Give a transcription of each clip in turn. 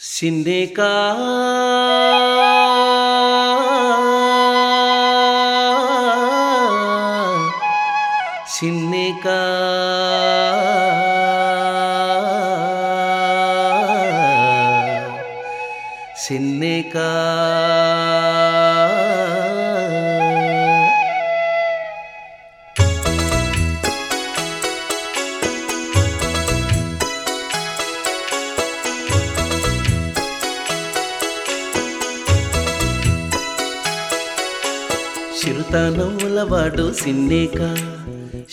సిన్నేకా సిన్నేకా సిన్నేకా చిరుత నవ్వుల వాడు సిన్నేక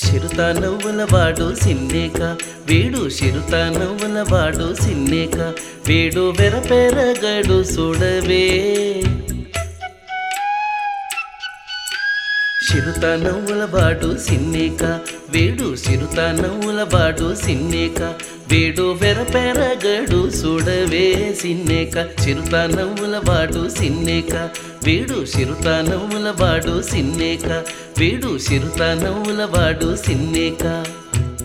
చిరుత నవ్వుల వాడు సిన్నేక వీడు చిరుత నవ్వుల వాడు సిన్నేక వీడు వెరపెరగడు చూడవే చిరుత నవ్వుల వాడు సిన్నేక వేడు చిరుత నవ్వుల వాడు సిన్నేక వేడు వెరపెరగడు చూడవే సిన్నేక చిరుత నవ్వుల వాడు సిన్నేక వేడు చిరుత నవ్వుల వాడు సిన్నేక వేడు చిరుత నవ్వుల వాడు సిన్నేక.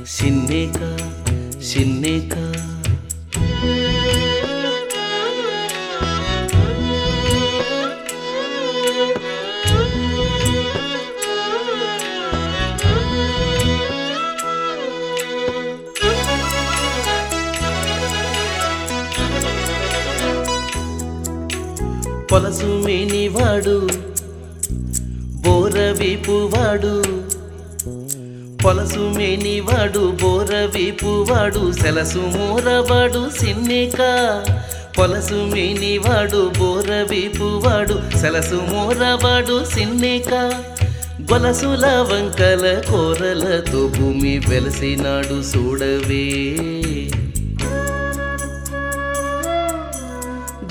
సిన్నేక సిన్నేక. పొలసు మేనివాడు బోరవీపువాడు. పొలసు మేనివాడు బోరవీపువాడు సెలసు మూరవాడు సిన్నిక. పొలసు మేనివాడు బోరవీపువాడు సెలసు మూరవాడు సిన్నిక. గొలసుల వంకల కోరలతో భూమి వెలసినాడు చూడవే.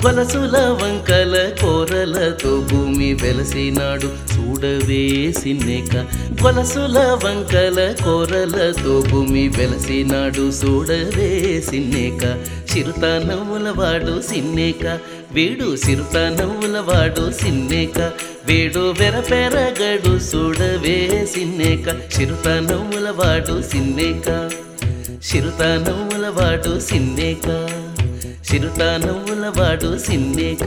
వలసుల వంకల కోరలతో భూమి వెలసినాడు చూడవే సిన్నేక. గొలసుల వంకల కోరలతో భూమి వెలసినాడు చూడవే సిన్నేక. చిరుత నవ్వుల వాడు సిన్నేక వీడు చిరుత నవ్వుల వాడు సిన్నేక. వీడు వెరపెరగడు చూడవే సిన్నేక. చిరుత నవ్వుల వాడు సిన్నేక. చిరుత నవ్వుల వాడు సిన్నేక. చిరుత నవ్వుల వాడు సిన్నేక.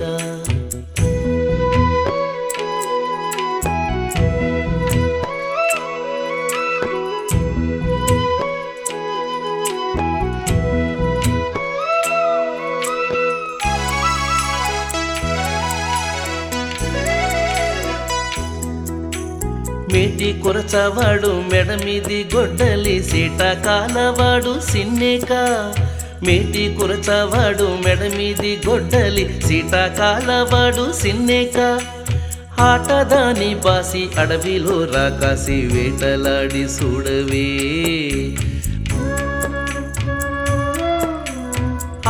మేటి కొరచవాడు మెడ మీది గొడ్డలి సీట కాలవాడు సిన్నేకా. మేటి కురచవాడు మెడమీది గొడ్డలి సీతాకాలవాడు సిన్నేక. ఆటదాని బాసి అడవిలో రాకాసి వేటలాడి చూడవే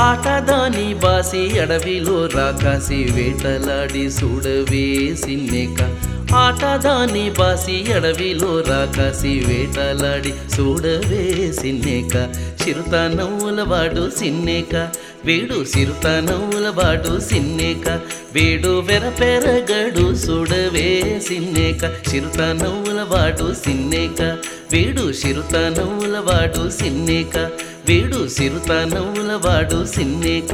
ఆటదాని బాసి అడవిలో రాకాసి వేటలాడి చూడవే సిన్నేక. ఆటదాని బాసి అడవిలో రాకాసి వేటలాడి చూడవే సిన్నేక. చిరుత నవ్వుల వాడు సిన్నేక వేడు చిరుత నవ్వుల వాడు సిన్నేక. వేడు వెరపెరగడు చూడవే సిన్నేక చిరుత నవ్వుల వాడు సిన్నేక. వేడు చిరుత నవ్వుల వాడు సిన్నేక. వీడు చిరుత నవ్వుల వాడు సిన్నేక.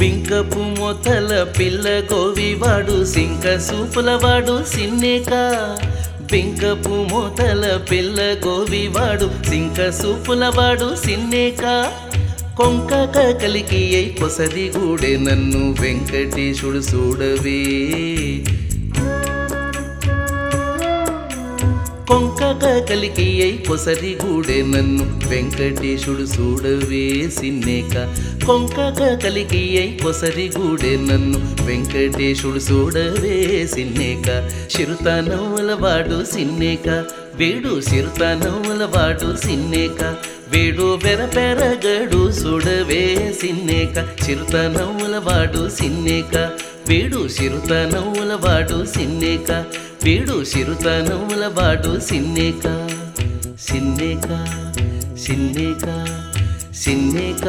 బింకపు మొతల పిల్ల గోవివాడు సింక సూపులవాడు సిన్నేకా. పెంకపు మూతల పిల్ల గోవివాడు సింక సూపులవాడు సిన్నేక. కొంక కలికి అయి పొసది గూడే నన్ను వెంకటేశుడు చూడవే కొంకక కలికి అయి పొసరి గూడే నన్ను వెంకటేశుడు చూడవేసినేక కొంకక కలికి అయి పొసరి గూడే నన్ను వెంకటేశుడు చూడవేసినేక సిన్నేక. వాడు సిన్నేక వేడు చిరుత వాడు సిన్నేక. వేడు పెరపెరగడు చూడవేసినేక సిన్నేక వాడు సిన్నేక. వీడు చిరుత నవ్వుల వాడు సిన్నేక వీడు చిరుత నవ్వుల వాడు సిన్నేక సిన్నేక సిన్నేక సిన్నేక